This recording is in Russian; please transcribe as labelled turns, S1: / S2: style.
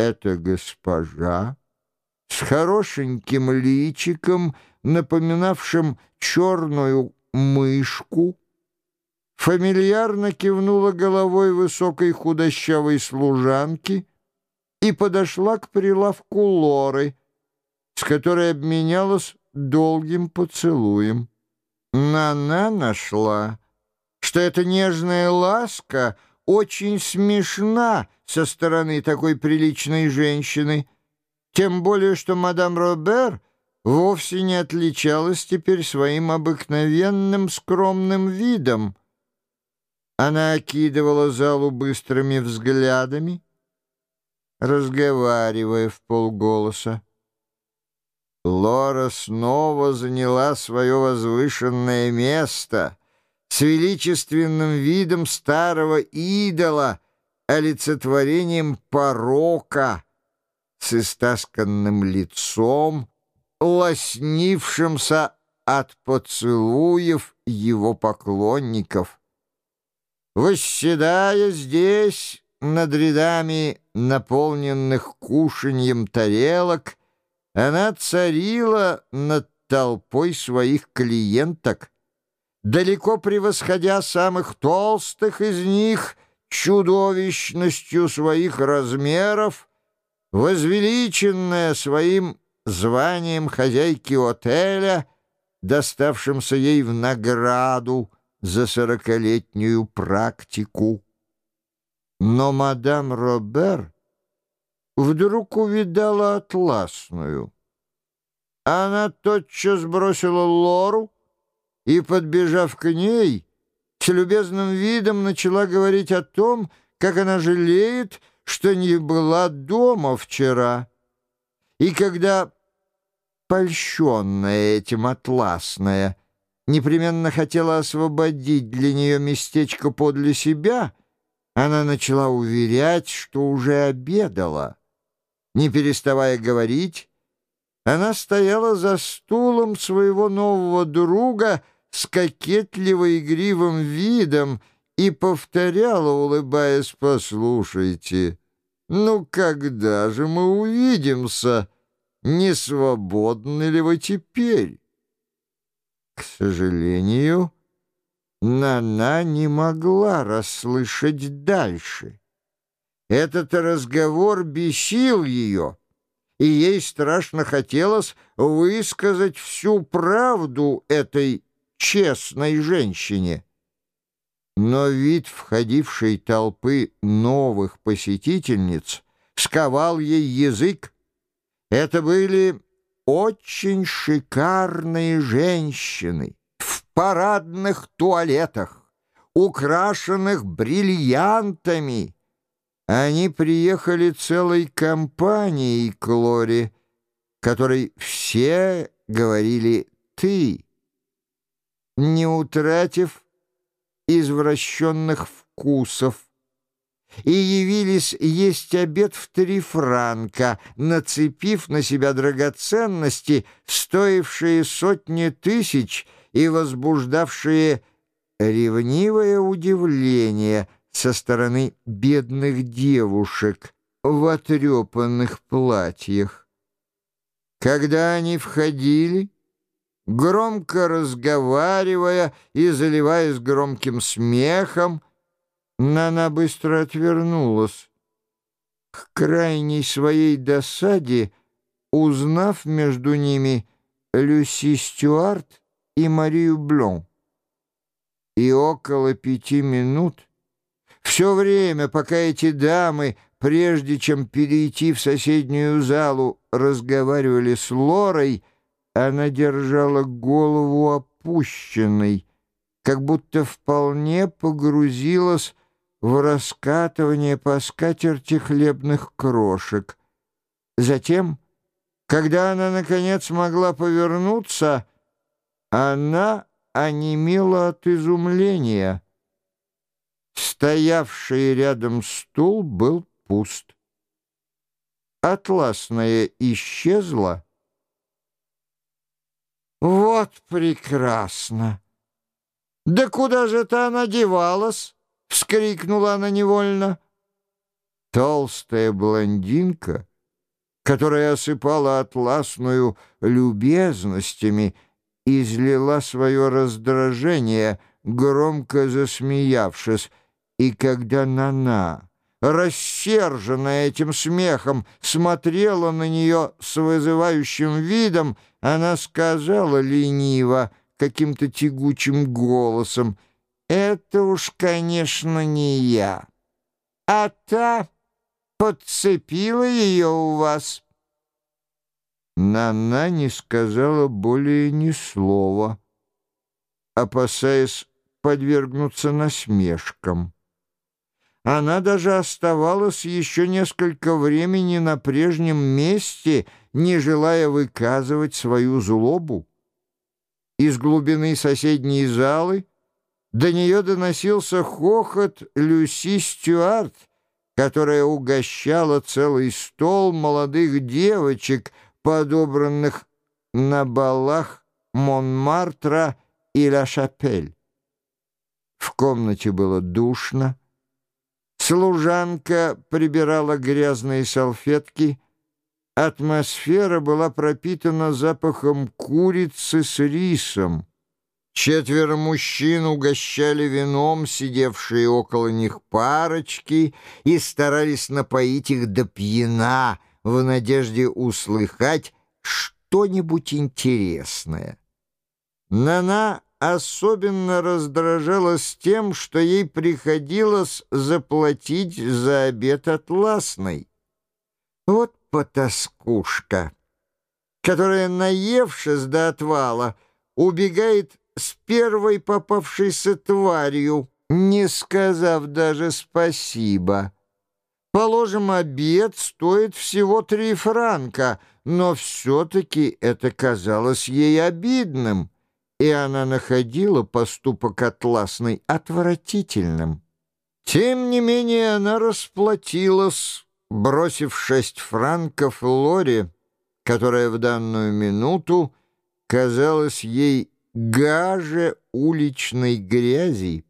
S1: эта госпожа с хорошеньким личиком, напоминавшим черную мышку, фамильярно кивнула головой высокой худощавой служанки и подошла к прилавку Лоры, с которой обменялась долгим поцелуем. Нана нашла, что эта нежная ласка очень смешна со стороны такой приличной женщины, тем более что мадам Робер вовсе не отличалась теперь своим обыкновенным скромным видом. Она окидывала залу быстрыми взглядами, разговаривая в полголоса. Лора снова заняла свое возвышенное место с величественным видом старого идола, олицетворением порока, с истасканным лицом, лоснившимся от поцелуев его поклонников. Восседая здесь, над рядами наполненных кушаньем тарелок, она царила над толпой своих клиенток, далеко превосходя самых толстых из них чудовищностью своих размеров, возвеличенная своим званием хозяйки отеля, доставшимся ей в награду за сорокалетнюю практику. Но мадам Робер вдруг увидала атласную. Она тотчас бросила Лору и, подбежав к ней, с любезным видом начала говорить о том, как она жалеет, что не была дома вчера. И когда, польщенная этим атласная, непременно хотела освободить для нее местечко подле себя, она начала уверять, что уже обедала. Не переставая говорить, она стояла за стулом своего нового друга с кокетливо-игривым видом и повторяла, улыбаясь, «Послушайте, ну когда же мы увидимся? Не свободны ли вы теперь?» К сожалению, Нана не могла расслышать дальше. Этот разговор бесил ее, и ей страшно хотелось высказать всю правду этой честной женщине. Но вид входившей толпы новых посетительниц сковал ей язык. Это были очень шикарные женщины в парадных туалетах, украшенных бриллиантами, они приехали целой компанией к Лоре, которой все говорили «ты», не утратив извращенных вкусов, и явились есть обед в три франка, нацепив на себя драгоценности, стоившие сотни тысяч и возбуждавшие ревнивое удивление — со стороны бедных девушек в отрепанных платьях. Когда они входили, громко разговаривая и заливаясь громким смехом, Нана быстро отвернулась. К крайней своей досаде, узнав между ними Люси Стюарт и Марию Блон. И около пяти минут все время, пока эти дамы, прежде чем перейти в соседнюю залу, разговаривали с Лорой, она держала голову опущенной, как будто вполне погрузилась в раскатывание по скатерти хлебных крошек. Затем, когда она, наконец, могла повернуться, она онемела от изумления — Стоявший рядом стул был пуст. Атласная исчезла. «Вот прекрасно! Да куда же это она девалась?» — вскрикнула она невольно. Толстая блондинка, которая осыпала атласную любезностями, излила свое раздражение, громко засмеявшись, и когда Нана, рассерженная этим смехом, смотрела на нее с вызывающим видом, она сказала лениво, каким-то тягучим голосом, «Это уж, конечно, не я, а та подцепила ее у вас». Нана не сказала более ни слова, опасаясь подвергнуться насмешкам. Она даже оставалась еще несколько времени на прежнем месте, не желая выказывать свою злобу. Из глубины соседней залы до нее доносился хохот Люси Стюарт, которая угощала целый стол молодых девочек, подобранных на балах Монмартра и Ла-Шапель. В комнате было душно, Служанка прибирала грязные салфетки. Атмосфера была пропитана запахом курицы с рисом. Четверо мужчин угощали вином сидевшие около них парочки и старались напоить их до пьяна в надежде услыхать что-нибудь интересное. Нана особенно раздражалась тем, что ей приходилось заплатить за обед атласной. Вот потаскушка, которая, наевшись до отвала, убегает с первой попавшейся тварью, не сказав даже спасибо. Положим, обед стоит всего три франка, но все-таки это казалось ей обидным — и она находила поступок атласный отвратительным. Тем не менее она расплатилась, бросив шесть франков Лоре, которая в данную минуту казалась ей гаже уличной грязи.